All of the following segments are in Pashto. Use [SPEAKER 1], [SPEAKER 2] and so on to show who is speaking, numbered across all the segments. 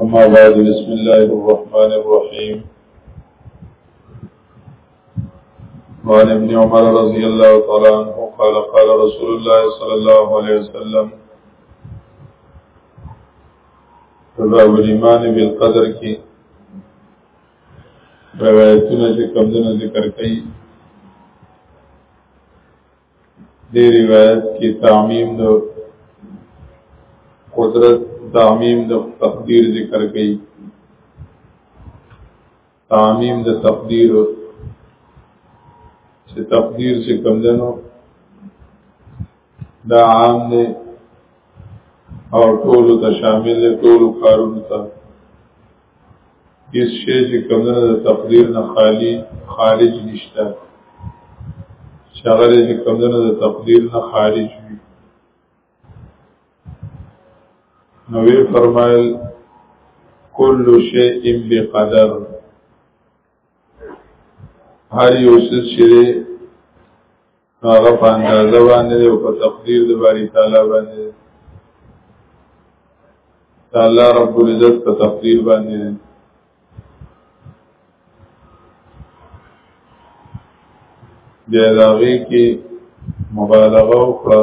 [SPEAKER 1] أما بعد بسم الله الرحمن الرحيم وعن ابن عمر رضي الله تعالى عنه قال قال رسول الله صلى الله عليه وسلم فباب الإيمان بالقدر كي روایتونه چې کمدنه ذکر کوي دی روایت کې تعمیم د قدرت تعمیم د تقدیر ذکر کړي تعمیم د تقدیر چې تقدیر چې کوم دنو دا عام دی او ټول ته شامل دی ټول کارونو ته هیڅ شی چې کمونه د تقدیر نه خالی خارج نشته شغله چې کمونه د تقدیر نه خارج وي نو وی فرمایل کل شیء بقدر هر یو څه چې نو هغه په اندازه باندې او په تقدیر د باری تعالی باندې تعالی رب العزت په تقدیر باندې بیا داغی کی مبالغه وکړه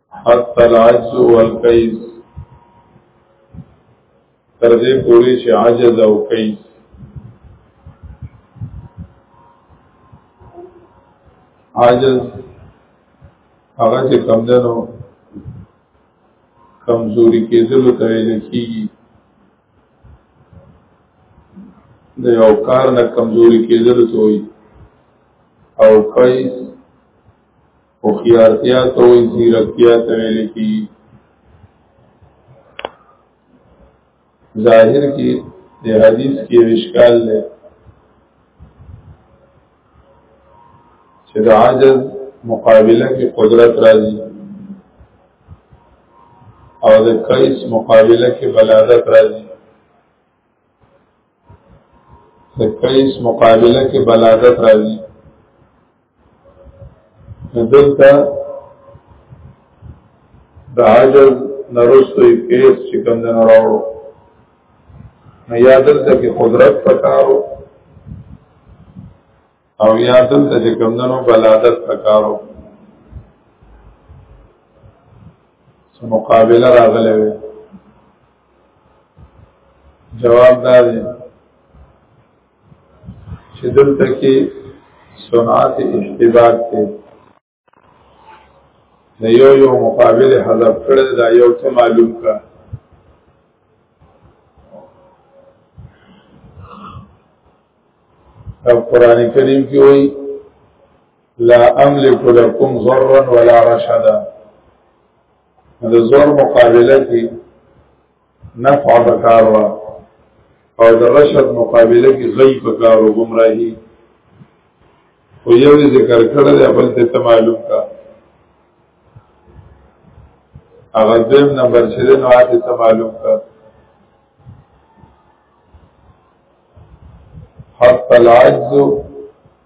[SPEAKER 1] حتی العجز والقیز تر دې پوری چې عجز او قیز عجز هغه چې کم دنو کمزوري کېدل ته ویل کېږي د یو کار نه کمزوري کېدل ته وي او قیس او خیارتیا ته وی زیرکتیا ته ویل کی ظاهر کې د حدیث کې وشکال دی چې د عجز مقابله کې قدرت راځي او د قیس مقابله کې بلادت راځي د کیس مقابله کې بلادت راځي دلته د عجز نرستو یو کیس چې کوم نه راوړو نو یا دلته کې قدرت پکارو او یا دلته چې کمدنو بلادت پکارو سو مقابله راغلی وي جواب دا دی چې دلته کې صنعت اشتباک دی د یو یو مقابل حذف کړل دا یو څه معلوم کا او قران کریم کې وایي لا املک لكم ضرا ولا رشدا د زور مقابله کې نفع پکار وا او د رشد مقابله کې غي پکار او گمراهي خو یو ذکر کړل دی بل ته معلوم کا هغه دیم نمبر چې نو هغه ته معلوم کا حتى العجز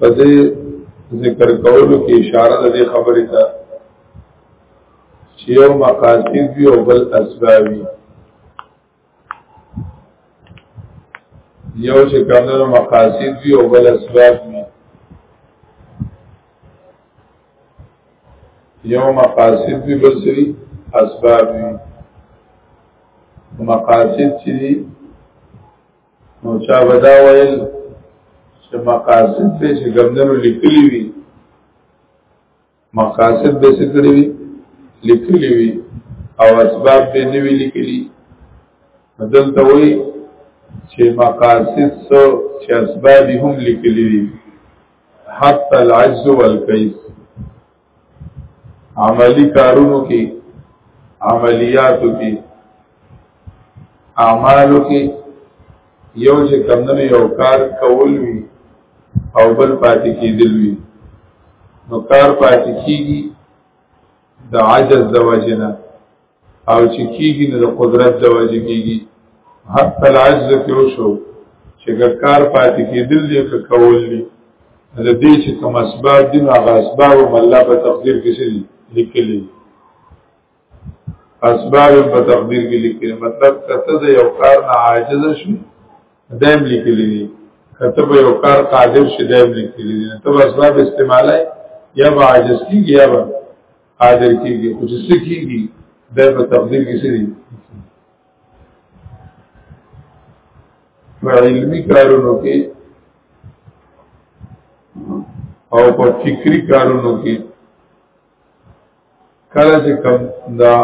[SPEAKER 1] په دې ذکر کولو کې اشاره د دې خبرې ته چې یو مقاصد وي او بل اسباب وي یو چې کومه مقاصد وي او بل اسباب وي یو مقاصد وي بل سری اسباب وي مقاصد چې نو چا ودا ویل چې مقاصد به چې ګمدنو لیکلي وي مقاصد به څه کړی وي لیکلي وي او اسباب به نه وی لیکلي دلته وی چې مقاصد سو چې اسباب هم لیکلي وي حتى العجز والكيس عملی کارونو کې عملیاتو کې اعمالو کې یو چې کمدنو یو کار کول وي او بل پاتې کېدل وي نو کار پاتې کېږي د عجز د وجنه او چې کیږي نه د قدرت د وجه کیږي حتی العجز کې وشو چې کار پاتې کېدل دي که کول دي د دې چې کوم اسباب دي نو هغه اسباب هم الله په تقدیر کې شي لیکلي اسباب په تقدیر کې لیکلي مطلب کته د یو کار نه عاجز شي دایم لیکلي دي کته په یو کار قادر شي دایم لیکلي دي ته اسباب استعمالای یا عاجز کیږي یا حاضر کیږي خو چې څه کیږي د په تقدیر کې څه دي په علمي کارونو کې او په فکری کارونو کې کله چې کم دا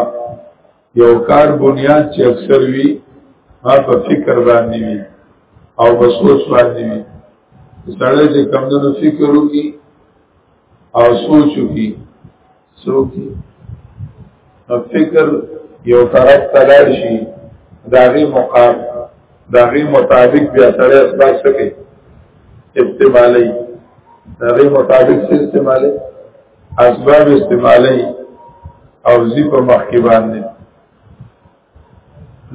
[SPEAKER 1] یو کار بنیاد چې اکثر وی ما په فکر باندې وی او په سوچ باندې وی سړی چې کمدنو فکر وکي او سوچ وکي سوچ فکر یو طرف تلار شي داغي مقام داغي مطابق بیا سړی اسباب سکے استعمالی داغي مطابق سے استعمالی اسباب استعمالی او زی په مخ کې باندې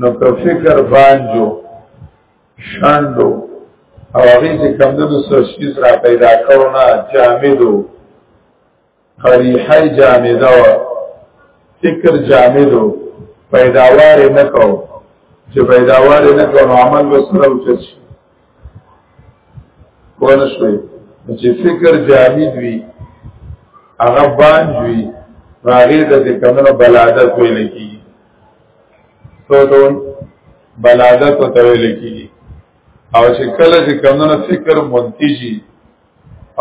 [SPEAKER 1] نو په فکر باندې شاندو او هغه چې کم د سرشتیز را پیدا کړونه جامدو قریحه جامده و فکر جامدو پیداوار نکو چې پیداوار نکو نو عمل وسره وچت شي کونه شوي چې فکر جامد وي هغه باندې وي راغې د کمنو بلادت ویل کی تو ته بلادت او ته ویل کی او چې کله چې کمنو فکر منتجي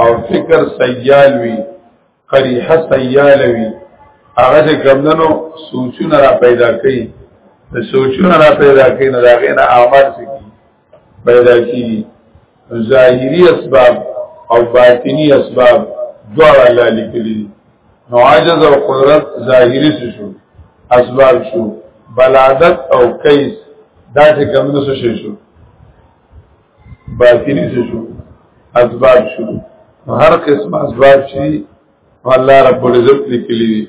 [SPEAKER 1] او فکر سیال وي قریحه سیالوی هغه چې کمدنو سوچونه را پیدا کوي د سوچونه را پیدا کوي نه داغې نه آمار سکی پیدا کیږي ظاهری اسباب او باطنی اسباب دواړه الله لیکلي دي نو عاجز او قدرت ظاهری څه شو اسباب شو بلادت او کیس دا چې کمدنو څه شو باطنی څه شو اسباب شو هر قسم اسباب شي الله رب العزت لیکلی دي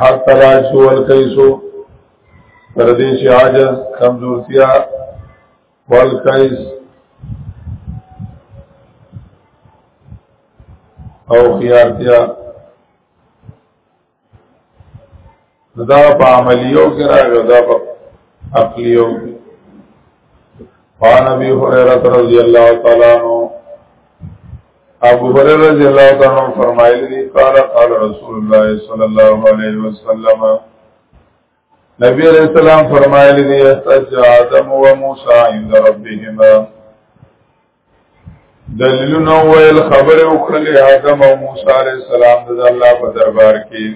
[SPEAKER 1] حق تلاش هو القيسو تردیش عاجز کمزورتیا والقیس او خیارتیا دا په عملیو کې راغی دا په عقلیو کې قال ابي هريره رضي الله تعالى عنه ابو هريره رضي الله تعالى عنه فرمایلی دی قال قال رسول الله صلى الله عليه وسلم نبی علیہ السلام فرمایلی دی استجا آدم و موسی عند ربهما دلیلونه ویل خبره وکړلې آدم او موسی علی السلام د الله په دربار کې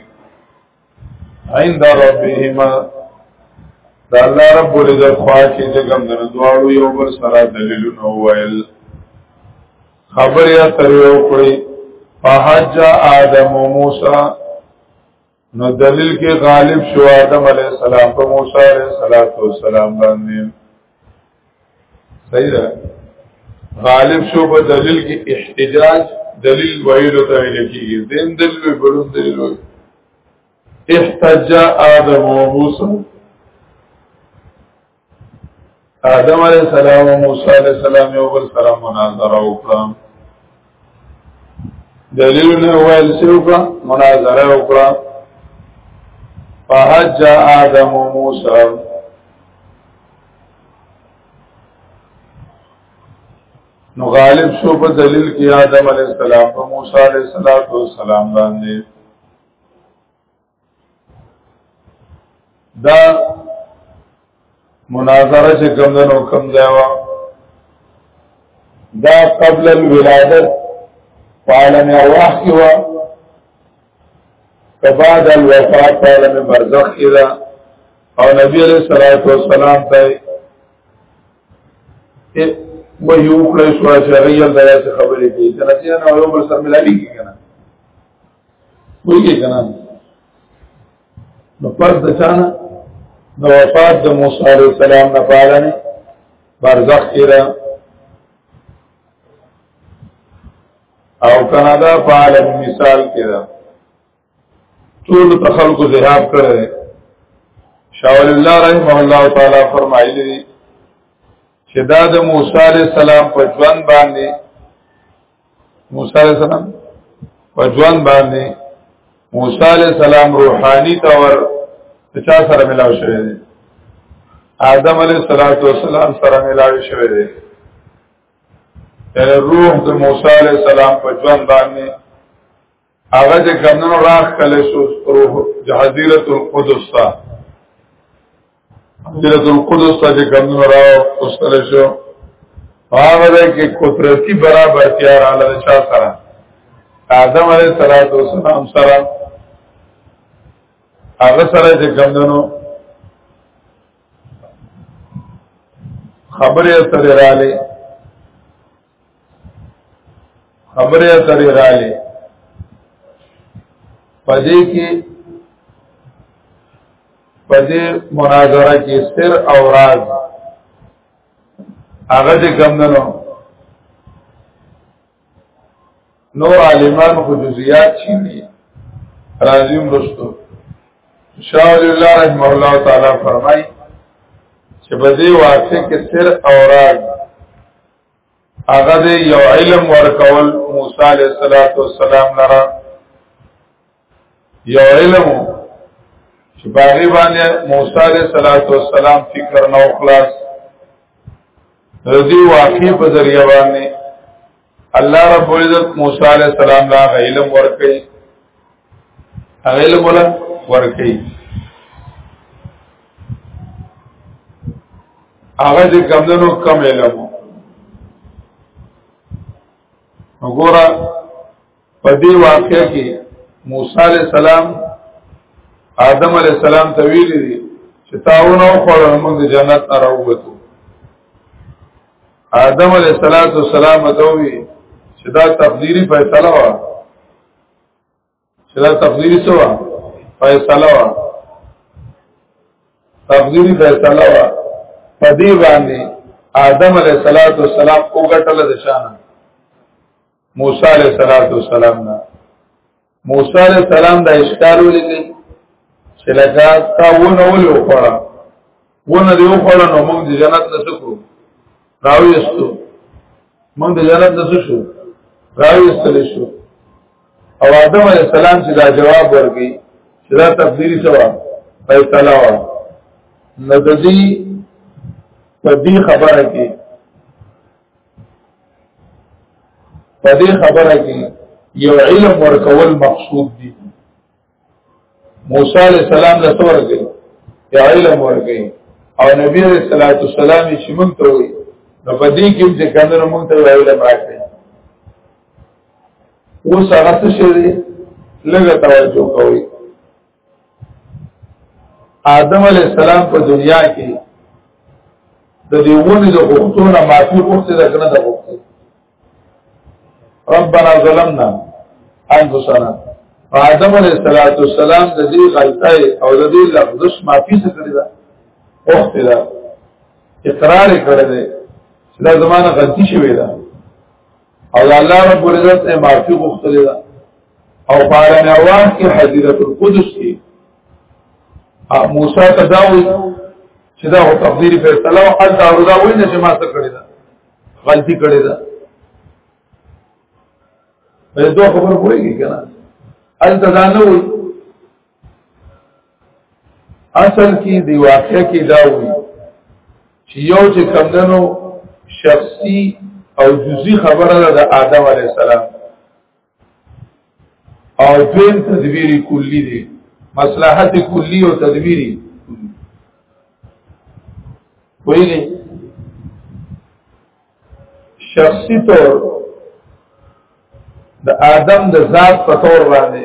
[SPEAKER 1] عند ربهما د الله رب العزت خوا کې چې کوم د دواړو یو بل سره دلیلونه ویل خبره تر یو کړی فحج آدم و موسی نو دلیل کې غالب شو آدم علی السلام په موسی علی السلام باندې صحیح ده غالب شو په دلیل کې احتجاج دلیل ویلو ته ویل کېږي دین دلیل بلون دلیل ویلو احتجا آدم و موسی آدم علیہ السلام و موسیٰ علیہ السلام یو بل سره مناظره وکړه دلیل نه ویل سی وکړه مناظره وکړه فحج آدم و موسیٰ نو غالب شو په دلیل کې آدم علیہ السلام و موسیٰ علیہ السلام باندې دا مناظره چې کم ده نو کم ځای وه دا قبل الولادت په عالم ارواح کې وه که بعد الوفات په عالم برزخ کې ده او نبی علیہ الصلوۃ والسلام ته و یو کله شو چې غیل دا خبرې کوي چې نه نه یو بل سره ملایي کیږي ویږي کنه نو پس د چانه د وفات د موسی عليه السلام نه پالنه برزخ کې را او کانادا په عالم مثال کې را ټول تخلق ذهاب کړی شاول الله رحمه الله تعالی فرمایلی چې دا د موسی عليه السلام په ژوند باندې موسی عليه السلام په ژوند باندې موسی عليه السلام روحاني تور چا سره ملاو شوی دی آدم علیہ الصلوۃ والسلام سره ملاوي شوی دی روح د موسی علیہ السلام په ژوند باندې هغه چې کمنو راخ کله شو روح جهادیره القدس تا جهادیره القدس تا چې کمنو را وستل شو هغه ده کې قدرتي برابر تیار علی چا سره آدم علیه السلام سره هغه سره چې کمنو خبره سره رااله خبره اترې رااله پدې کې پدې مناظره کې سر او راز هغه دې کم نه نو نور عالمان خو جزئیات شي راځیم رستو شاہ الله رحمه الله تعالی فرمایي چې په دې واقع کې سر او راز هغه دې یو علم ورکول موسی علیه السلام لره یو علم چې باغی باندې موسی علیه السلام فکر نو خلاص رضی واقعي په ذریعہ باندې الله رب العزت موسی علیه السلام لا علم ورکړي هغه له مولا ورکی هغه چې کمدنو کم علم وګوره په دې واقعې کې موسی عليه السلام آدم عليه السلام ته ویل دي چې تاونه خور موږ جنت ته راووتو آدم عليه السلام ته وی چې دا تقديري فیصله وه چې دا تقدیری څه وه فیصله وه تقدیری فیصله وه په دې باندې آدم علیه الصلاۃ والسلام وګټل د شانه موسی علیه الصلاۃ والسلام نه موسی علیه السلام دا اشکار ولې چې لکه تا ونه ولې وخوړه ونه دی وخوړه نو موږ د جنت نه سکو راوېستو موږ د جنت نه شو راوېستل شو او آدم علی السلام چې دا جواب ورکړي چې دا تقدیری سوا فیصله وا نو د دې په دې خبره کې په دې خبره کې یو علم ورکول مقصود دی موسی علیہ السلام له څور کې یا علم ورکې او نبی علیہ الصلوۃ والسلام چې موږ ته وي نو په دې کې چې کندنه موږ ته علم راکړي اوس هغه څه شي لږه توجه کوي آدم علی السلام په دنیا کې د دیوونی د غوښتو نه معافي غوښته ده کنه ده غوښته ربنا ظلمنا انفسنا فآدم علیہ الصلوۃ والسلام د دې غلطه او د دې لغزش معافي څخه کړی دا وخت دا اقرار کړی دی چې دا زمانہ غلطي شوې ده او الله رب العزت یې معافي غوښتلې ده او په اړه نه واه کې حضرت القدس کې موسی تداوی چې دا او تقدیر فیصله او حل دا وینه چې ما څه کړی دا غلطي کړې ده په دوه خبر پوهیږي کنه ال تدانه وي اصل کې دی واقع کې دا وي چې یو چې کمندنو شخصي او جزئی خبره ده د آدم علی السلام او دویم تدبیری کلی دی مصلحت کلی او تدبیری ویلی شخصی طور د آدم د ذات په تور باندې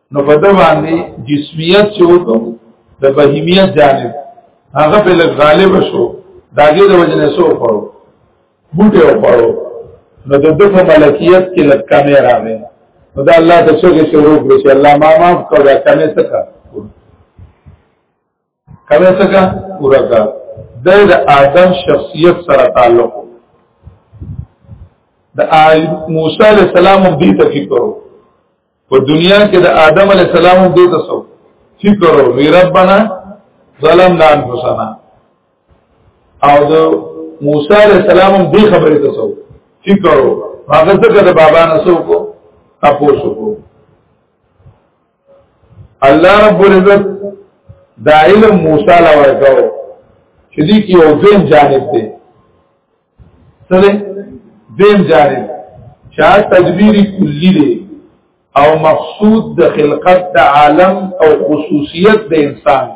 [SPEAKER 1] نو په دې باندې جسمیت چې وکړو د بهیمیت جانب هغه په لږ غالب شو داګه د وجنه سو پړو بوټه پړو نو د دغه ملکیت کې لږ کمې راغې نو دا الله د څو کې شروع کړو چې الله ما معاف کړو دا کمې څه کله څنګه پورا کا د آدم شخصیت سره تعلق د موسی علی السلام دې ته فکر په دنیا کې د آدم علی السلام دې ته سو فکر وی ربنا ظلمنا انفسنا او د موسی علی السلام دې خبرې ته سو فکر هغه څنګه د بابا نسو کو تاسو کو الله رب العزت دا علم موسی لا ورکاو چې دې کې یو ځین جانب دی سره دیم جانب چا تدبیر کلی دی او مقصود د خلقت د عالم او خصوصیت د انسان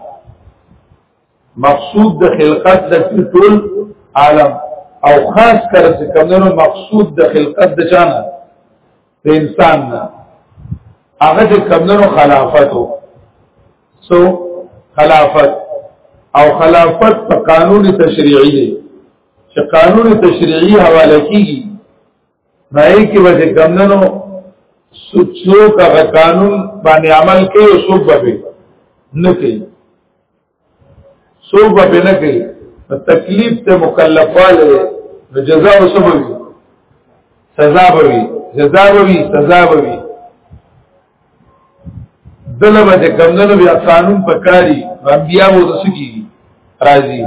[SPEAKER 1] مقصود د خلقت د ټول عالم او خاص کر چې کمنو مقصود د خلقت د چانه د انسان نه هغه چې کمنو خلافت وو سو خلافت او خلافت په قانون تشریعي دی چې قانون تشریعي حواله کیږي راي کې به کمنو سوچو کا قانون باندې عمل کوي او سوب به نه کوي سو په بنه کې تکلیف ته مکلفاله نو جزاء وسبوي سزا بوي جزاء بوي سزا بوي دله به کمندونو بیا قانون پکاري انبیا مو د سکی راځي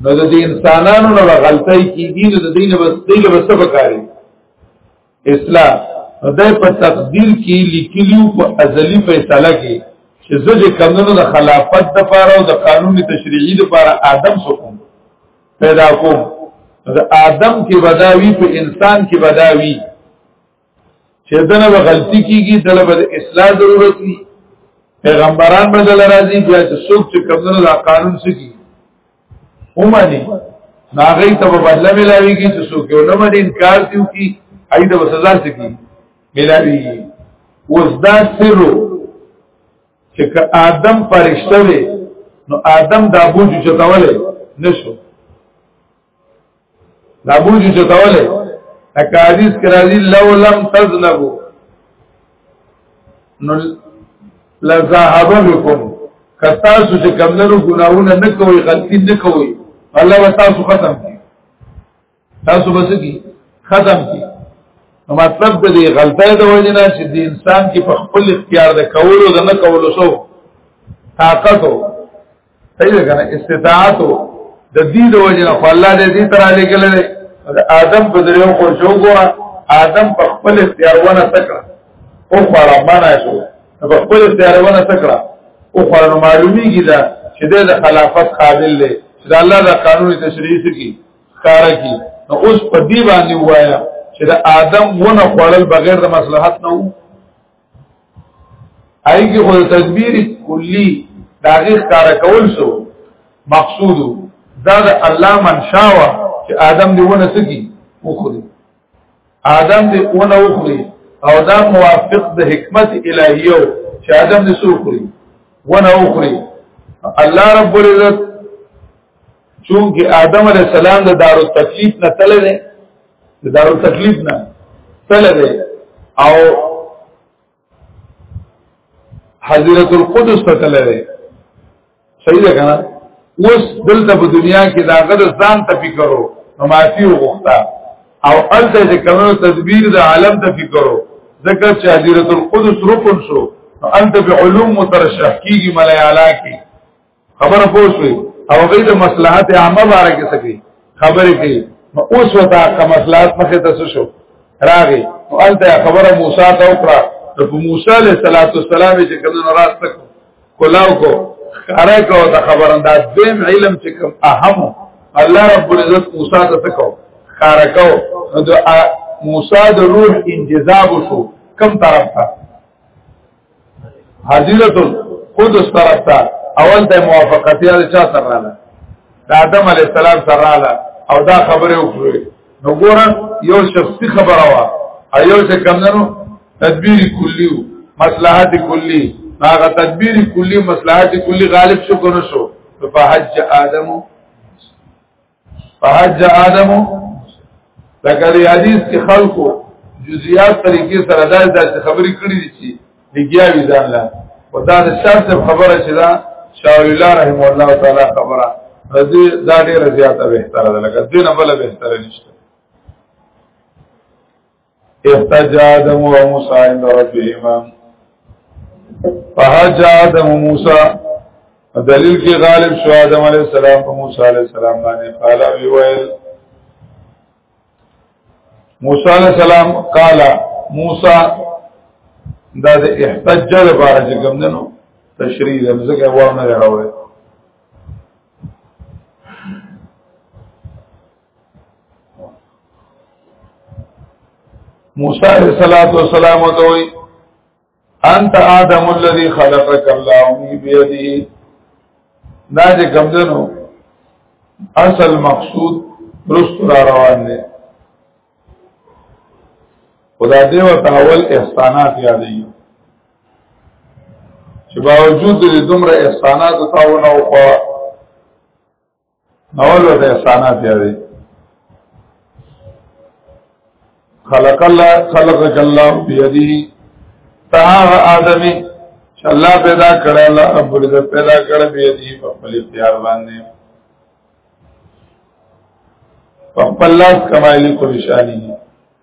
[SPEAKER 1] نو د انسانانو نه غلطۍ کیږي نو د دین بس دې له بس پکاري اصلاح خدای په تقدیر کې لیکلیو په ازلی فیصله کې چې زه چې کمونو د خلافت د پاره او د قانون تشریعي د پاره آدم سکوم پیدا کوم د آدم کې بداوی په انسان کې بداوی چې دنه به غلطي کیږي دله به اصلاح ضرورت وي پیغمبران به دل راځي بیا چې څوک چې کمونو د قانون سکی اومني ناغی ته بدله ملاویږي چې څوک یو نه باندې انکار دیو کی اې د سزا سکی ملاویږي اوس دا سرو چې که آدم فرشته وي نو آدم دا بوج چتاوله نشو دا بوجي چې تاوله اکا حدیث کرا دی لو لم تذنبو نو لذهب بكم کتا سو چې کمندرو ګناونه نه کوي غلطي نه کوي الله وتعالى ختم کی تاسو بس کی ختم کی نو مطلب د دې غلطۍ د وجه نه چې د انسان کې په خپل اختیار د کولو د نه کولو سو طاقت صحیح ده کنه استطاعت د دې د وجه نه الله دې دې تر علی کله ده آدم په دریو خو شو ګوره آدم په خپل اختیار ونه تکړه او خورا معنا شو په خپل اختیار ونه تکړه او خورا معلومیږي دا چې د خلافت قابل دی چې د الله د قانون تشریح کی کار کی نو اوس په دې باندې وایا چې د آدم ونه خړل بغیر د مصلحت نه وو ایږي خو تدبیر کلی داغه کار کول سو مقصود دا د الله منشاوه چې آدم دی ونه سکی وخوري آدم دی ونه وخوري او دا موافق د حکمت الهیو چې آدم دی سو وخوري ونه وخوري الله رب العزت چونکه آدم علی السلام د دار التکلیف نه تل دی د دار التکلیف نه تل دی او حضرت القدس ته تل دی صحیح ده کنه اوس دلته په دنیا کې دا غد ځان ته فکرو نو معافي وغوښتا او الته چې کومو تدبیر د عالم ته فکرو ذکر چې حضرت القدس رکن شو نو الته به علوم مترشح کیږي ملای علا کې خبره پوښوي او غي د مصلحت عامه باره کې سکی خبرې کوي نو اوس وتا کا مصلحت مخه تاسو شو راغي او انت خبره موسی ته وکړه ته موسی عليه السلام چې کله راست تک کولاو کو خره کو دا خبره دا دیم علم چې کوم اهم الله رب العزت موسی ته تکو خره کو نو موسی د روح انجذاب شو کم طرف ته حضرت قدس طرف ته اول ته موافقتي علي چا سره رااله د آدم علی السلام سره رااله او دا خبره وکړه نو ګورن یو شخصي خبره وا ایو چې کمندنو تدبیر کلی مصلحت کلی هغه تدبیر کلی مصلحت کلی غالب شو کنه شو فحج آدمو فحج آدم لکه دی حدیث کې خلقو جزئیات طریقې سره دا د خبرې کړې دي چې لګیا وی ځان لا او دا د شرط خبره چې دا شاول الله رحم الله تعالی خبره رضی دا ډیره زیاته بهتره ده لکه دینه بل بهتره نشته احتج آدم و موسیٰ عند ربهما فحج آدم و موسیٰ دلیل کې غالب شو آدم علیہ السلام په موسی علیہ السلام باندې قال وی ویل موسی علیہ السلام قال موسی دا د احتج لپاره چې کوم دنو تشریح ده ځکه ورنه راوړل موسی علیہ الصلوۃ والسلام دوی انت آدم الذي خلقك الله بيده دا چې کمدنو اصل مقصود رست را روان دي خدا دې او تاول احسانات یادې چې باوجود دې دومره احسانات تاونه او اول ورته احسانات یادې خلق الله خلقك الله بيديه تاغ آدمی چې الله پیدا کړی الله رب العزت پیدا کړی بيديه په خپل اختیار باندې په خپل لاس کمایلی کوشانی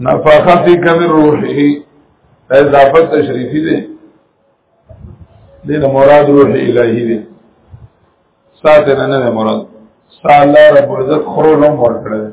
[SPEAKER 1] نفختی کم روحی اضافت تشریفی دی دین مراد روح الہی دی ساتنه نه مراد سال رب عزت خرولم ورکړه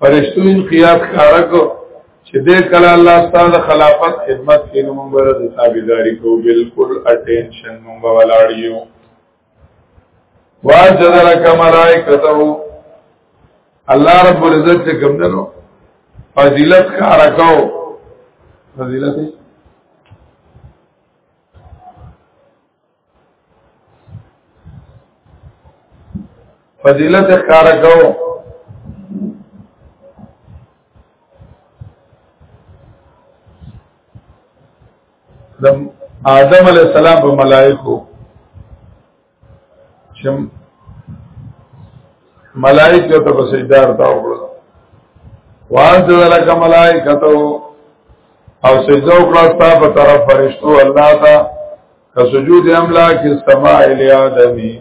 [SPEAKER 1] فرشتو انقیاد کارا کو چې دې کله الله ستاسو د خلافت خدمت کې نو موږ ورته تابعداري کو بالکل اټینشن موږ ولاړیو واجد لك ملائکته الله رب العزت څخه کوم دنو فضیلت کارا کو فضیلت فضیلت کار کو د آدم علی السلام په ملائکو چې ملائکه ته په سجده ورته وکړه وان ذلک ملائکته او سجده وکړه په طرف فرشتو الله ته که سجود املاک السماء لآدمی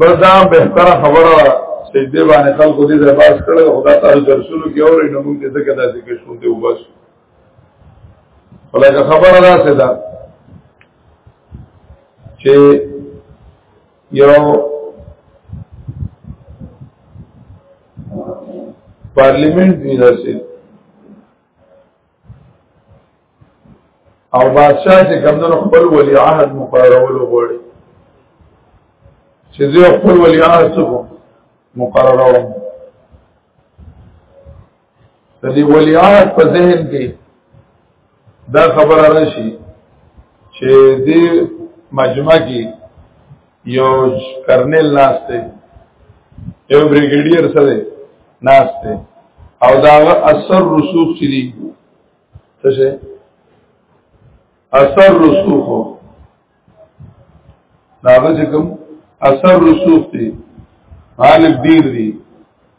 [SPEAKER 1] بس دا بهتر خبره سجده باندې خلکو دې زباس کړو خدا تعالی درسونو کې اورې نو موږ دې څه کدا چې کې شوندې وبس ولکه خبره دا څه ده چې یو پارلیمنت دی رسید او بادشاہ چې کمدنو خپل ولی عهد مقررولو غوړي چې زه خپل ولی عهد څخه مقرروم د دې ولی عهد په ذهن کې دا خبره راشي چې دې مجمع کې یو کرنل ناشته یو بریګیډیر سره ناشته او دا اثر رسوخ چي دي څه شي اثر رسوخ دا چې کوم اثر رسوخ دي غالب ډیر دي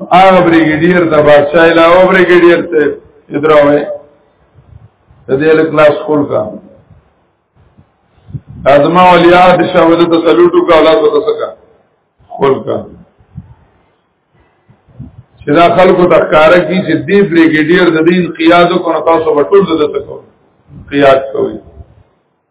[SPEAKER 1] هغه بریګیډیر د بادشاہ علاوه بریګیډیر ته ادراوي د دې له کلاس خپل کا ازما ولیا د شاوله ته سلوټو کا اولاد وته سکا خپل کا چې دا خلکو ته کار کی چې دې بریګیډیر د دین قیادو کو نه تاسو وټول زده تکو قیاد کوي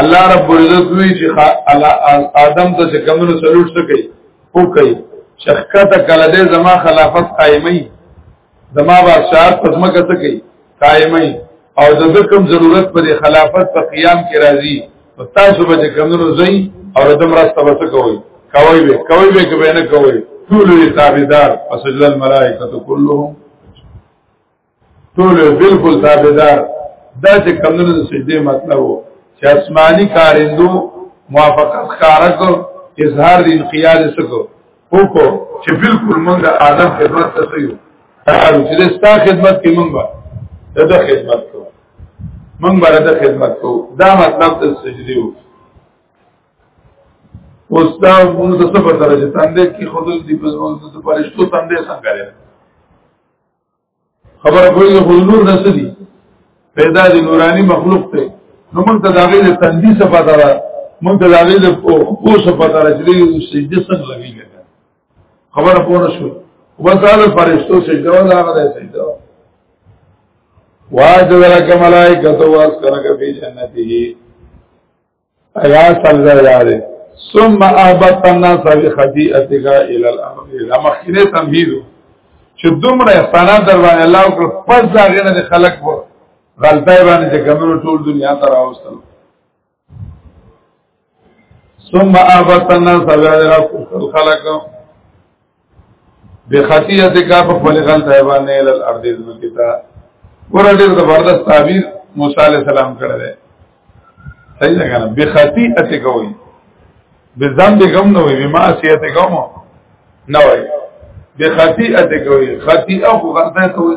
[SPEAKER 1] الله رب العزت وی چې آدم ته چې کمنو سلوټ سکے او کوي شخکت کله دې زما خلافت قائمي زما بادشاہت پزما کته کوي قائمي او د کوم ضرورت پر خلافت په قیام کې راځي او تاسو به کمنو زئی او دم راسته بس کوي کوي به کوي به کوي نه کوي ټول تابعدار فسجل الملائکه كلهم ټول بالکل تابعدار دا چې کمنو د سجده مطلب وو چې آسماني کارندو موافقت خارق اظهار د انقیاد سکو وکړو چې بالکل موږ د آدم خدمت ته یو تعالو چې ستا خدمت کې موږ به د خدمت کو موږ به د خدمت کو دا مطلب د سجدي وو اوس دا موږ څه په درجه تاندې کې خود دې په موږ د پرشتو تاندې څنګه لري خبر کوي خو نور نه سدي پیدا دي نوراني مخلوق ته نو موږ ته داغه د تندي څخه پتا را موږ ته داغه د خو څخه پتا را چې سجده څنګه لګي لګا خبر پوره شو وځاله فرشتو سجده ولا غره سجده واجد لك ملائکه تو واس کرک فی جنته ایا سلګا یاره ثم اهبط الناس بخطيئتك الى الارض دا مخینه تمهید چې دومره احسانات در باندې الله او پس دا غنه د خلق په غلطای باندې چې ګمرو ټول دنیا ته راوستل ثم اهبط الناس بخطيئتك الى الارض بخطیت کا په خپل غلط حیوان نه ال ارض زمکتا ګور ډیر زبردست تعبیر موسی علی السلام کړی دی صحیح ده کنه بخطیت کا وای بذنب غم نه وای بمعصیت غم نه وای بخطیت کا وای خطیه خو غلطه ته وای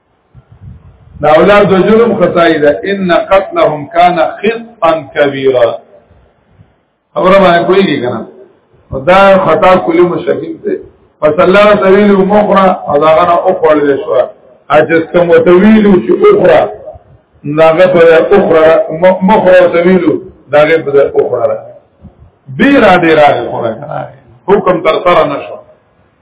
[SPEAKER 1] دا اولاد د جرم خدای ده ان قتلهم کان خطا کبیرا خبره باندې کوي کنه دا خطا کلی مشکل ده پس الله تعالی مخرا او دا غره او خړل شو اجز کوم تویل چې اخرى ناغه په اخرى مخرا تویل داغه په اخرى بیره دی راغی خو حکم تر سره نشو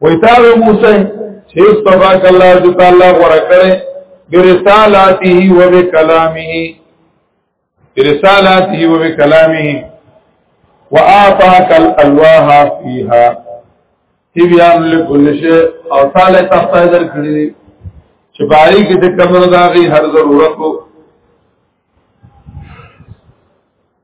[SPEAKER 1] وای تا موسی چې استفا کله چې تعالی غوړه کړي برسالاته و بکلامه برسالاته و بکلامه واعطاك الالواح فيها تبيان لكل شيء او تعالی تخته در کړی چې باری کې د کمر داغي هر ضرورت وو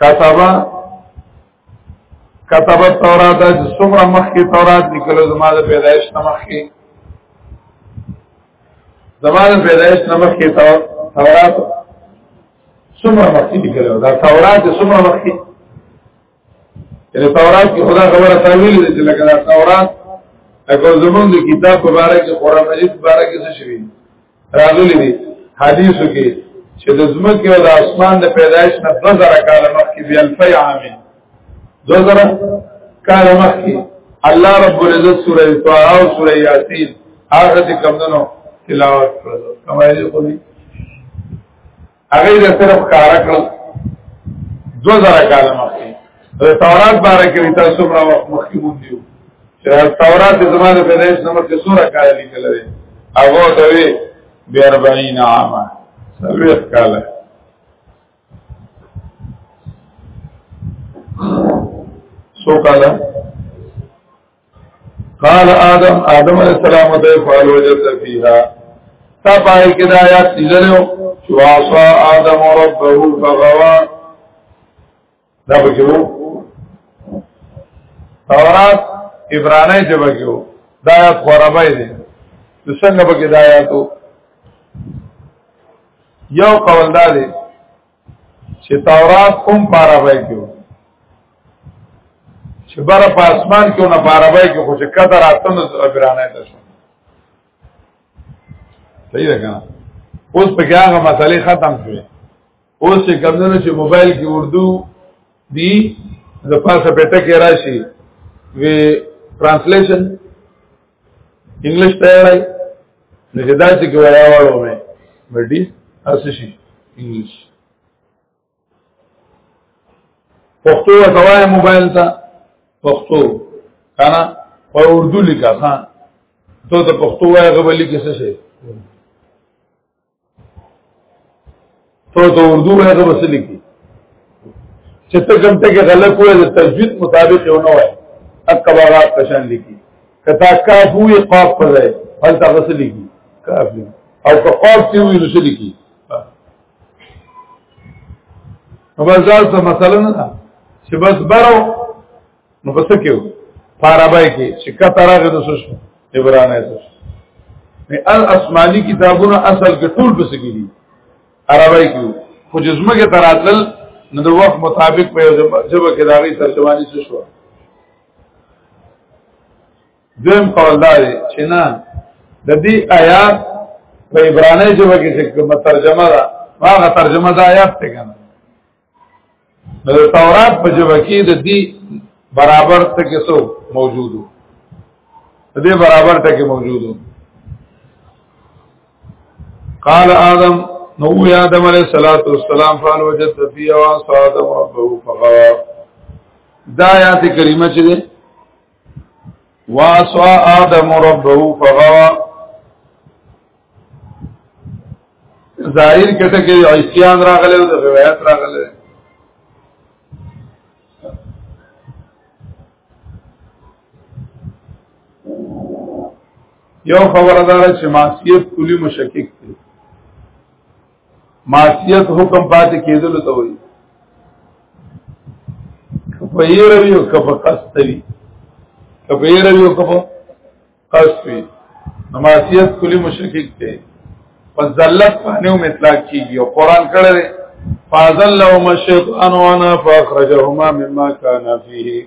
[SPEAKER 1] کتابه کتابه تورات د څومره مخکې تورات لیکل زما د پیدایش نه مخکې زما د پیدایش نه مخکې تورات څومره مخکې لیکل دا تورات څومره مخکې یعنی تورات کې خدا خبره تعویل دي چې لکه دا تورات اګه زمونږ د کتاب مبارک قرآن مجید مبارک څه شوی راغلی دی حدیثو کې چې د زمکه او د اسمان د پیدایش نه 2000 کال مخکې بیا الفی عامین 2000 کال مخکې الله رب العزت سوره طه او سوره یاسین هغه کوم دنو تلاوت کړو کما یې کولی هغه د صرف کار کړ دو زره کال مخکې د تورات باره کې تاسو څومره وخت مخکې مونږ دیو چې تورات د زمانه په دې سمه کې سوره کال لیکل دی هغه ته وی بیا 40 عامه سوي کال سو کال قال آدم آدم علیہ السلام ته فعل وجد فيها تا پای کې دا آیات تیزلو چې واسا آدم ربه فغوا دا بګو تورات عبرانی چې بګو دا آیات خرابای دي څنګه بګی دا آیاتو یو قول دا دی چې تورات کوم پاروي کې چې بر په اسمان کې نه پاروي کې خو چې کتر اتم د عبرانه ده شو صحیح ده کنه اوس په هغه مسلې ختم شوې اوس چې کمونه چې موبایل کې اردو دی د پاسه پټه کې راشي وی ترانسلیشن انګلیش ته راي نو چې دا چې ګوایا وړو مې بډي اسه شي انګلیش پښتو وتاوای موبایل ته پښتو کنه په اردو لیکا ها ته ته پښتو وای غوړي کې څه شي تو ته اردو وایې هغه بس لیکي چې ته کوم ټکی غلط وایې د تجوید مطابق یو نه وایې اکه باغات پشان لیکي کتا کاف وی قاف پر ځای هل تا غسل لیکي کاف لیکي او که قاف تی وی نو شلی کی نو بازار ته مثلا نه چې بس برو نو پس کېو فارابای کې چې کته راغې نو سوش عبرانه سوش نه الاسماني کتابونه اصل کې ټول پس کې دي عربی کې خو جسمه کې تراتل نو د وخت مطابق په جبه کې داغي ترجمانی څه شو دیم قول دا دی چې نه د دې آیات په عبرانی ژبه کې چې کومه ترجمه ده هغه ترجمه د آیات ته کنه نو تورات په جبه کې د دې برابر ټکي سو موجودو د دې برابر ټکي موجودو قال آدم نو یا آدم علیہ الصلوۃ والسلام فعل وجد فی و صادم ربه فغوا دا آیات کریمه چې واسوا آدم ربه فغوا ظاهر کته کې عصيان راغله او روایت راغله یو خبردار چې معصیت کلی مشکک دی معصیت حکم پاتې کېدل ته وایي په یې روي او کپ قصد وي کپ یې روي او کپ قصد وي معصیت کلی مشرک دی په ذلت باندې هم اطلاق کیږي او قران کړه فازلهما الشیطان وانا فاخرجهما مما كان فيه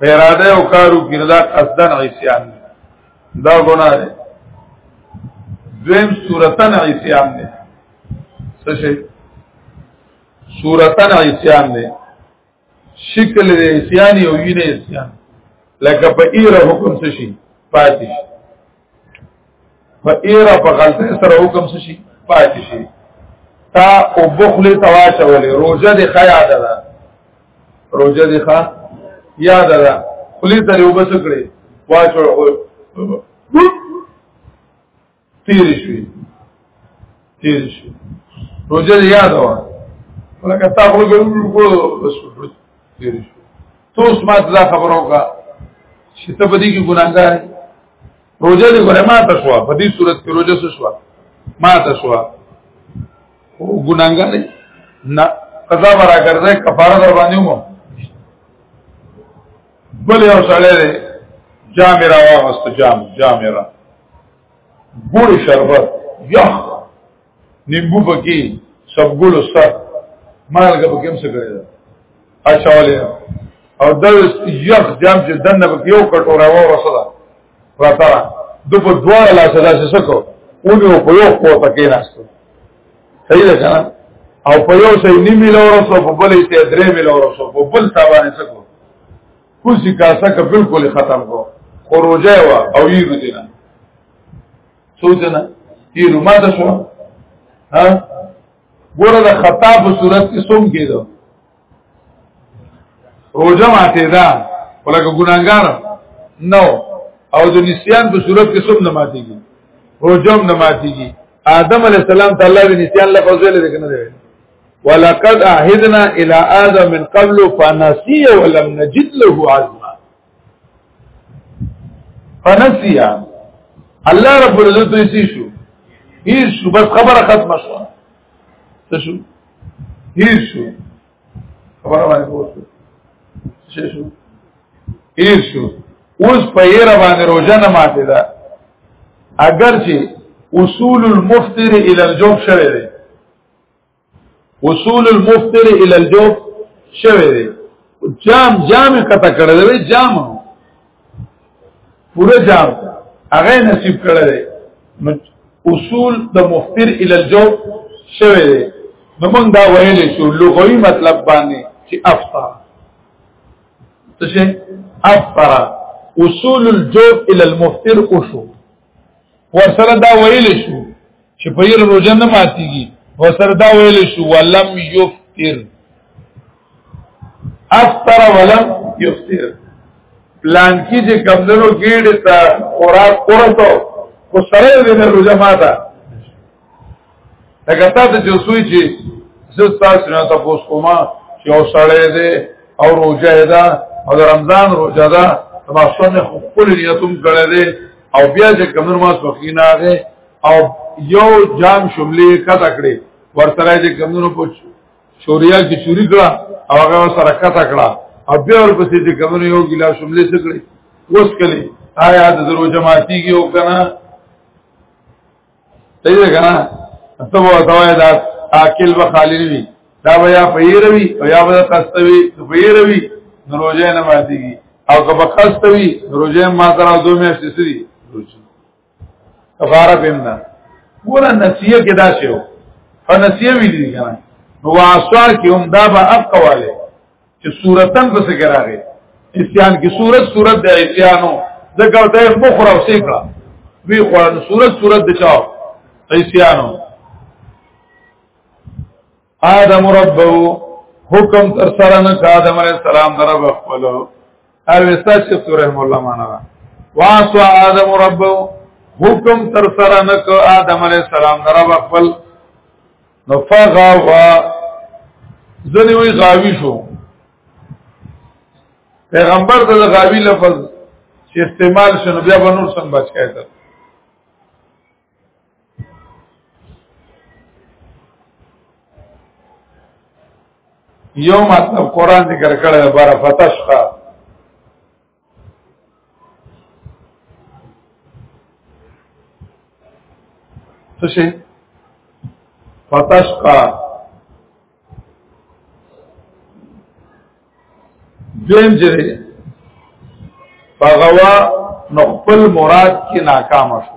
[SPEAKER 1] پیراده او کارو کړه قصدن عصيان دا ګناه ده دویم صورتن عصيان ده څه شي صورتن عصيان ده شکل دې عصيان او وینې عصيان لکه په ایره حکم څه شي پاتې شي و ایرا په غلطه سره حکم شي پاتې شي تا او بخلی تواچولې روزه د خیا ده روزه د خا یاد ده خلی ته یو بس کړې واچو تیر شي تیر شي روزه یاد و ولکه تا خپل ګورو بس تیر شو تو اوس ما ته دا خبره وکړه چې ته په دې کې ګناهګار روزه دې ګره ما ته شو په دې صورت کې روزه څه شو ما ته شو او ګناهګار نه قضا برا ګرځي کفاره در باندې ومو بل یو سړی دی جامرا واغست جام جامرا ګوړي شربت یخ نیمبو پکې سبګولو سر مالګه پکې هم څه کړی دا اچولې او د یخ جام چې دنه پکې یو کټوره و وسره راته د په دوه لاس داسې سکو اونې په یو پورته کې ناشته صحیح ده کنه او په یو شی نیمه لور سو په بلې ته درې مې لور سو په بل تابانه سکو کوسی کاسه که بالکل ختم کو خروجه وا او یې ردینه سوچنا تیر ما ده شو ها ګوره د خطا په صورت کې سوم کېدو روزه ماته ده ولکه ګناګار نو او د نسیان په صورت کې سوم نه ماتيږي روزه نه ماتيږي آدم علی السلام ته الله نسیان لفظ ویل دی کنه دی ولقد عهدنا الى ادم من قبل فنسي ولم نجد له عزما فنسیا الله رب العزت یې شو هیڅ شو بس خبره ختمه شو څه شو هیڅ شو خبره باندې پوښتنه څه شو هیڅ شو اوس په یې را باندې روزه نه ماته ده اگر چې اصول المفطر الى الجوف شوه وصول المفتر الى الجوف شوه دی جام جام کته کړه دی جام پورا جام هغه نصیب کړه دی اصول د مفتر الى الجوف شوه دی نو موږ دا ویل شو لغوي مطلب باندې چې افطر څه افطر اصول الجوف الى المفتر اوشو ورسره دا ویل شو چې په یل روزه نه ماتيږي ورسره دا ویل شو ولم یفطر افطر ولم یفطر پلان کې چې کمزورو ګیډه تا خوراک ورته کو سره دې روزه ماته لکه تاسو چې سوی چې زه تاسو نه تاسو کومه چې او سړی دی او روزه ده او د رمضان روزه ده ما سونه خپل نیتوم کړی دی او بیا چې کمر ما سخینا غه او یو جام شملې کته کړې ورته چې کمونو په شوریا کې چوری کړه او هغه سره کته کړه او بیا ورپسې چې کمونو یو ګلاس شملې څکړي اوس کله آیا د درو جماعتي کې وکنه صحیح ده کنه ته وو ته وای دا اکل به خالی وي دا بیا پیروي او یا به قستوي پیروي نروجه نه ماتيږي او که به قستوي نروجه ما تر دو میاشتې سړي روزي کفاره پم نه ګوره نسیه کې دا شیو فنسیه ویل دي کنه نو واسوا کې هم دا به اقواله چې صورتن پس کې راغی اسیان کې صورت صورت د اسیانو ځکه ته مخره او سیکړه وی خو صورت صورت د چاو اسیانو آدم ربو حکم تر سره نه آدم علیہ السلام درب خپل او وستا شیخ رحم الله معنا واسو آدم ربو حکم تر سره نه آدم علیہ السلام درب خپل نو فغوا ځنی وی غاوی شو پیغمبر د غاوی لفظ چې استعمال شنو بیا به نور څنګه بچ کایته یو مطلب قران ذکر کړه بار فتشقا څه شي فتشقا دویم جره فغوا نو خپل مراد کې ناکام شو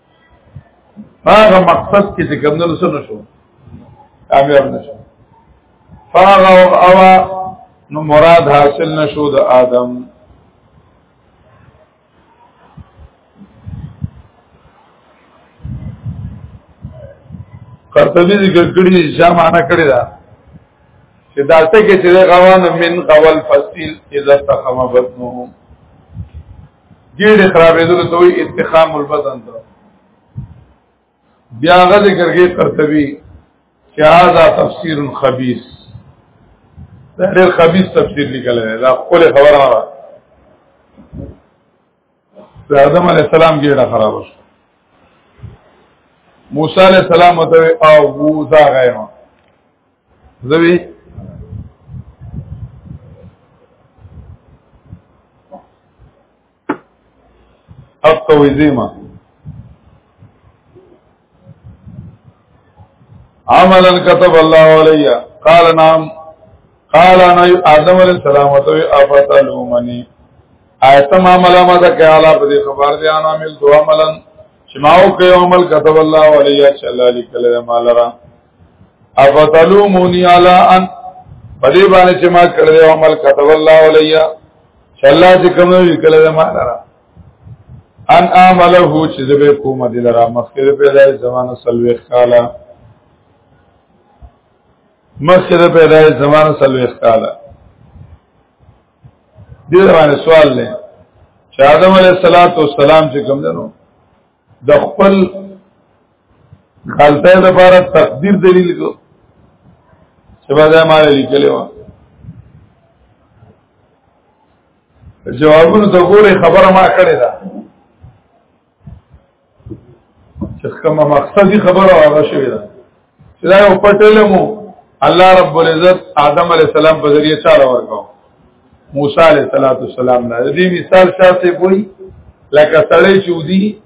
[SPEAKER 1] هغه مقصد کې چې کوم نو سره شو کامیاب نشو فراغ او اوا نو مراد حاصل نشو د آدم قرطبی ذکر کړی چې شاه معنا کړی دا چې دا څه کې چې غوان من قول فصیل اذا تخم بطنه ګیډه خرابېدل ته وي اتخام البدن ته بیا غ ذکر کې قرطبي چې هاذا تفسیر خبيث دا ډېر خبيث تفسیر لیکل دی دا خپل خبره نه ده د آدم علی السلام ګیډه خراب شو موسی علی السلام ته او وو ځا غیمه زوی اقا وزیما عملا كتب الله علي قال نعم قال انا ادم عليه السلام وتوي افتلومني ایت ما ملامه ده کې اعلی په دې خبر دي انا عمل دو عملا چې ما او کې عمل كتب الله علي چې الله لیکل ما لره افتلومونی علی ان پدې باندې چې ما کړل او عمل كتب الله علیا چې الله چې کوم وی کړل ما لرا ان عمله چې زبې کومه دې لرا مخکې پیدا زمانه سلوي خاله مخکې د پیدایش زمانه سلويخ کاله دې باندې سوال نه چې آدم علیه السلام چې کوم دنو د خپل خلطه لپاره تقدیر دلیل کو چې باندې ما لیکلی و جوابونو ته ګوره خبره ما کړې ده چې کومه مقصدی خبره هغه شوې ده چې دا یو پټ علم الله رب العزت آدم علی السلام په ذریعہ چاله ورکاو موسی علی السلام نه دې مثال شاسته کوئی لکه سړی چې ودی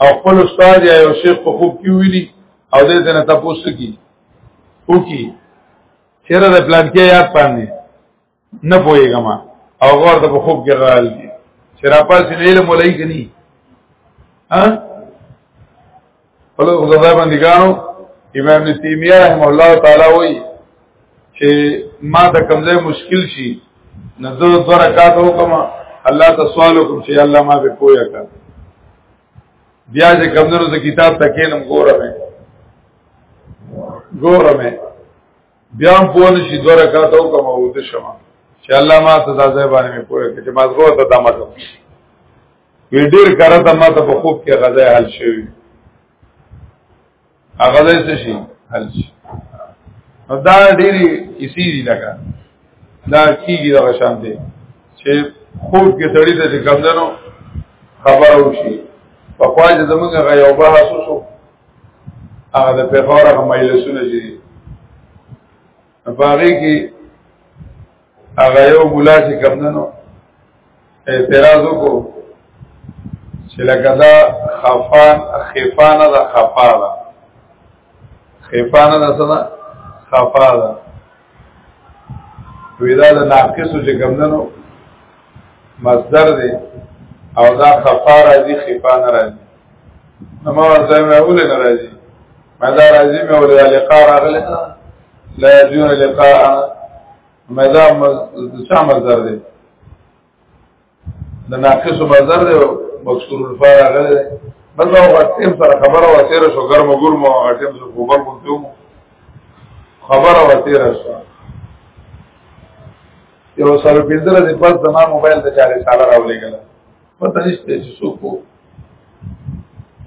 [SPEAKER 1] او خپل استاد یا یو شیخ په خوب کې ویلی او دې ته نه تاسو کی او کی چیرې د پلان کې یاد پاندې نه پوهېږم او غور ته په خوب کې غال دي چې را پاسې نه علم ولای کني ها ولو خدای باندې ګانو امام ابن تیمیه رحم الله تعالی وایي چې ما ته کمزې مشکل شي نظر دو رکعات وکم الله ته سوال وکم چې الله ما به کویا کا بیا چې کمزې کتاب تکینم ګورم ګورم بیا هم پوه نه شي دوه رکعاته وکم او ته شمه چې الله ما ته دا ځای باندې مې پوه کړ چې مازغو ته دا مطلب وی ډیر کړه ته ما ته په خوب کې غزا حل شوی هغه ځای څه شي حل شي دا ډیری کسی دی لګا دا کیږي دا شان دی چې خوب کې سړی ته کم دنو خبر وشي په خواجه زمونږ غيوبه حسوسو هغه د پیغور هغه مجلسونه چې باغی کې هغه یو مولا چې کم ننو اعتراض وکړو چې لکه دا خفان خفانه ده خفا ده خفانه ده څه ده خفا ده ویدا د ناقصو چې کمدنو مصدر دی او دا خفا راځي خفا نه راځي نو ما ورته مې ولې نه راځي ما دا راځي مې ولې لقاء راغله لا يجون لقاء ما دا څه مصدر دی د ناقص بازار دی مکسور الفار هغه دی بس دا وخت هم سره خبره و تیر شو ګرم ګرم او اټم سو خبر مونته خبره و تیر شو یو سره پینځره د پس زما موبایل ته چاره سالا راولېګل پته نشته چې څوک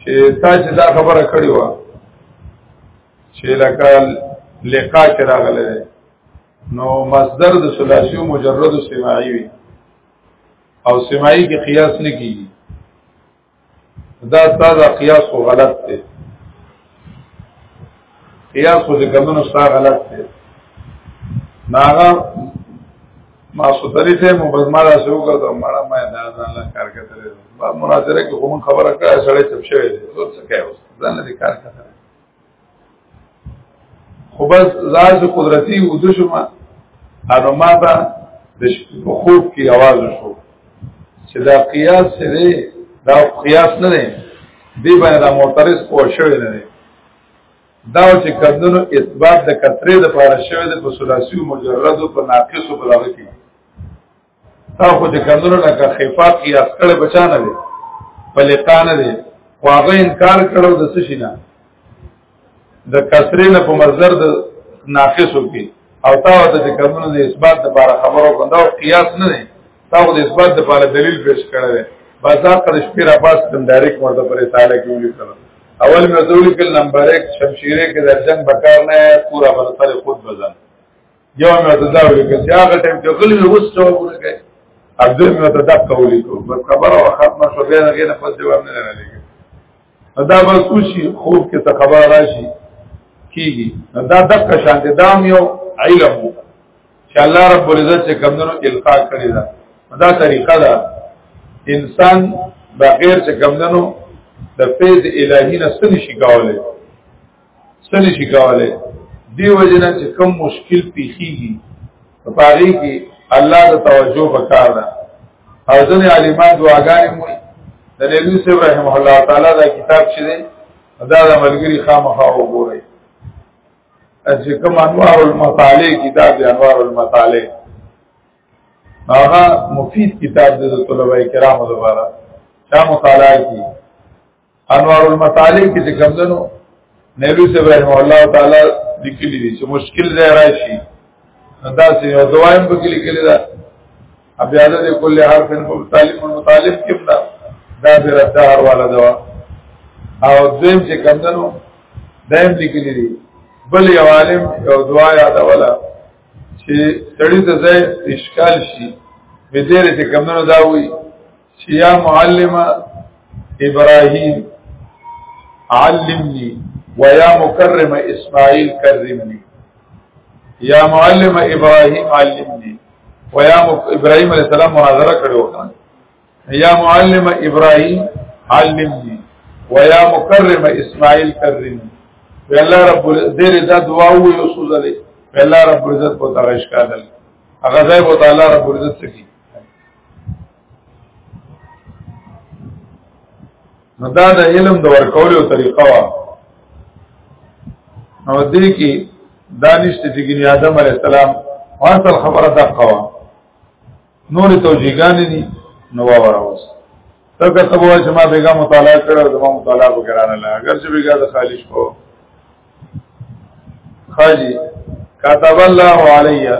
[SPEAKER 1] چې تا چې دا خبره کړې و چې لکه لقا کې راغله نو مصدر د ثلاثي مجرد سماعي وي او سماعي کې قیاس نه کیږي دا ستاسو قیاس خو غلط دی قیاس خو د کمنو ستاسو غلط دی ناغه ما ستری ته مو بس ما را شروع کړ ته ما ما دا ځان لا کار کتل ما مناظره کې کوم خبره کړه سړی چپ شوی دی څه کوي ځان دې کار کتل خو بس زار چې قدرتي وځو شم انو ما ته د خوب کې आवाज شو چې دا قیاس سره دا قیاس نه دی دی باندې دا معترض پوه شوی نه دی دا چې کمدنو اثبات د کترې د پاره شوی د په ثلاثي مجرد او په ناقص او په لغه کې دا خو د کندرو نه کا خفاف کی اسکل بچانه دي په لقان دي خو هغه انکار کړو د څه شي نه د کسرې نه په مصدر د ناقصو کې او تا ته د کمونو د اثبات لپاره خبرو کنده او قیاس نه دی تا د اثبات لپاره دلیل پیش کړی دی بازار قد شپې را پاس کوم ډایرک مرده پر رساله کې ویل کړم اول مې ځول کل نمبر 1 شمشیره کې د جنگ بکار نه پورا برتر خود بزن یو مې ته دا ویل چې هغه ټیم کې غلی نو اوس جواب ورکړي اځه مې ته دا کولی کو بس خبره او ختمه شو بیا غیر په جواب نه لرلېږي دا به کوشي خوب کې ته خبر راشي کیږي دا دک شان دي دا یو علم وو چې الله رب العزت چې کمنو القا کړی دا دا طریقه ده انسان بغیر چې کمنو د فیض الهی نه ستنی شي کولای سنه شي کولای دی وجنه چې کم مشکل پیخیږي په پاره کې الله د توجه وکړ دا او ځنې عالمان دعاګانې مو د نبی صلی رحمه الله تعالی دا کتاب چې دی دا د ملګری خامخا وګورئ چې کوم انوار المطالع کتاب دی انوار المطالع هغه مفید کتاب دی د طلبه کرامو لپاره دا مطالعه کی انوار المطالب کې څنګه دنو نبی صلی الله علیه تعالی لیکلی دي چې مشکل ځای راشي دا چې یو دوایم په کې لیکلی دا بیا د کل حرف په طالب المطالب کې دا دا د رتار والا دوا او دیم چې کم دنو دیم لیکلی دي بل یو عالم یو دعا یاد ولا چې تړي د ځای اشکال شي به دې چې کم دنو دا وایي چې یا معلم ابراهيم علمني ويا مكرم اسماعيل كرمني یا معلم ابراهيم علمني ويا ابراهيم عليه السلام مناظره کړو یا معلم ابراهيم علمني ويا مكرم اسماعيل كرمني الله رب دې دا دعا و یو سوزلې الله رب عزت په تغش کادل هغه ځای په تعالی رب عزت سکی نو دا د علم د ورکولو طریقه وا او دې کې دانشته چې ګنی آدم علی السلام اصل خبره دا قوا نور توجیهګان دي نو وراوس ته کته وای چې ما بیګا مطالعه کړو زما مطالعه وکړانه لا اگر چې بیګا د خالص کو خاجی كتب الله عليّ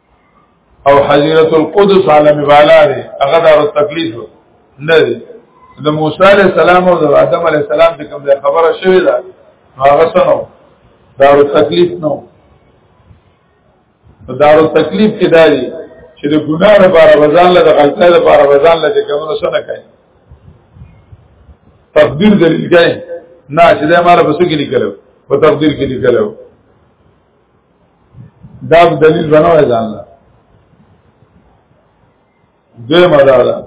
[SPEAKER 1] او حضرت القدس عالم بالا دی هغه دار تکلیف نه دی د موسی علی السلام او د آدم علی السلام د کوم خبره شوې ده هغه سنو دار تکلیف نو دار تکلیف کې دی چې د ګناه لپاره وزن له غلطۍ لپاره وزن له کومو سره کوي تقدیر دلیل کوي نه چې دا مال په څه کې لیکلو په تقدیر کې لیکلو دا دلیل بنوي ځان له دوی مدارا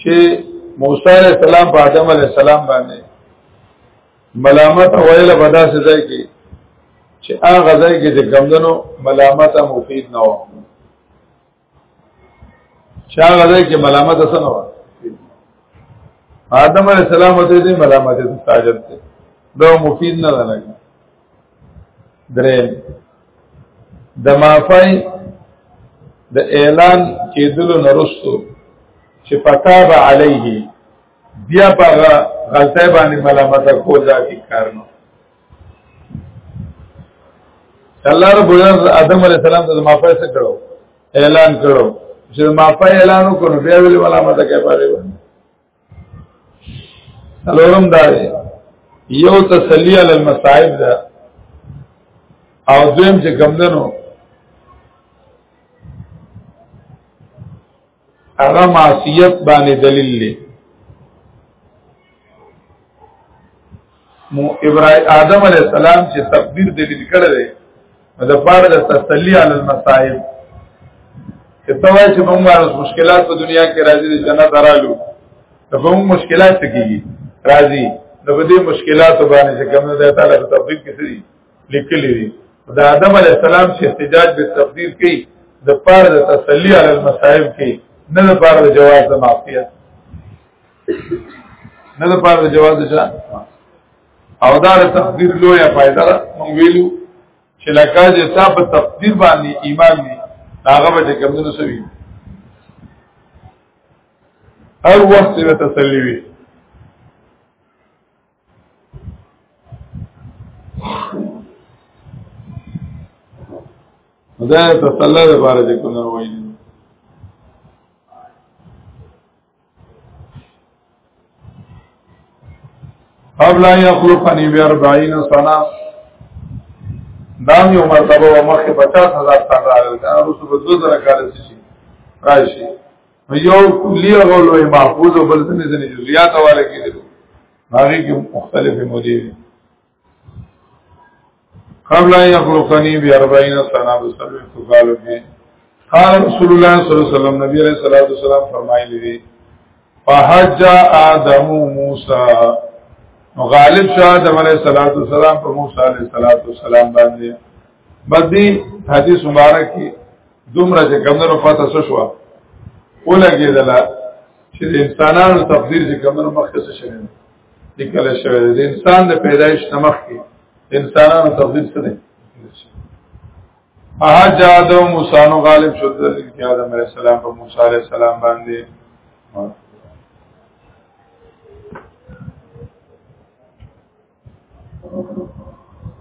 [SPEAKER 1] چې موسی عليه السلام په آدم عليه السلام باندې ملامت ویله په داسې ځای کې چې هغه ځای کې چې کمدنو ملامت مفید نه و چا غځای کې ملامت سره و آدم علیہ السلام ته دې ملامت ته ساجد ته دا مفید نه لګي درې د مافای د اعلان کېدلو نرستو چې فتاب علیه بیا په غلطه باندې ملامت کول ځکه کارنو الله رب العزت آدم علیہ السلام ته ما پیسې کړو اعلان کړو چې ما په اعلان وکړو بیا ویل ولا ما ته کې پاره و الورم دا یو تسلی علی المصائب دا او دویم چې کمندنو هغه معصیت باندې دلیل دی مو ابراهیم آدم علی السلام چې تقدیر دلیل کړی دی د پاره د تسلی علی المصائب چې توای چې موږ باندې مشکلات په دنیا کې راځي د جنت درالو ته موږ مشکلات کیږي راځي د دې مشکلات باندې چې کوم ځای ته د تفصیل کې سړي لیکلی دی دا آدم علی السلام چې احتجاج به تقدیر کوي د پاره د تسلی علی المصائب کې نه د پاره د جواز د معافیت نه د پاره د جواز د او دا د تقدیر لویه فائدہ ده مونږ ویلو چې لکه چې تا په تقدیر باندې ایمان دی هغه به کومونه سوي هر وخت به تسلی وي دا تسلی ده باره چې کوم وایي قبل ان يخلقني ب 40 سنه دام یو مرتبه و مخه 50000 سره راغلی دا رسو په 2000 کال شي راشي یو کلی غول وي محفوظ او بل ځنې ځنې جزئیات حواله کېدل هغه کې مختلفې مودې دي قبل ان يخلقني ب 40 سنه بسلو فقالو کې قال رسول الله صلی الله علیه وسلم نبی علیہ الصلوۃ والسلام فرمایلی دي فحج ادم موسی غالب شاه د علیہ الصلوۃ والسلام پر موسی علیہ الصلوۃ والسلام باندې بدی حدیث مبارک کې دومره چې کمنو پته څه شو ولګېدل چې د انسانانو تقدیر چې کمنو مخکې څه شوی لیکل شوی د انسان د پیدایش نمخ کې انسانانو تقدیر څه دی احج آدم موسی نو غالب شو د آدم علیه السلام په موسی علیه السلام باندې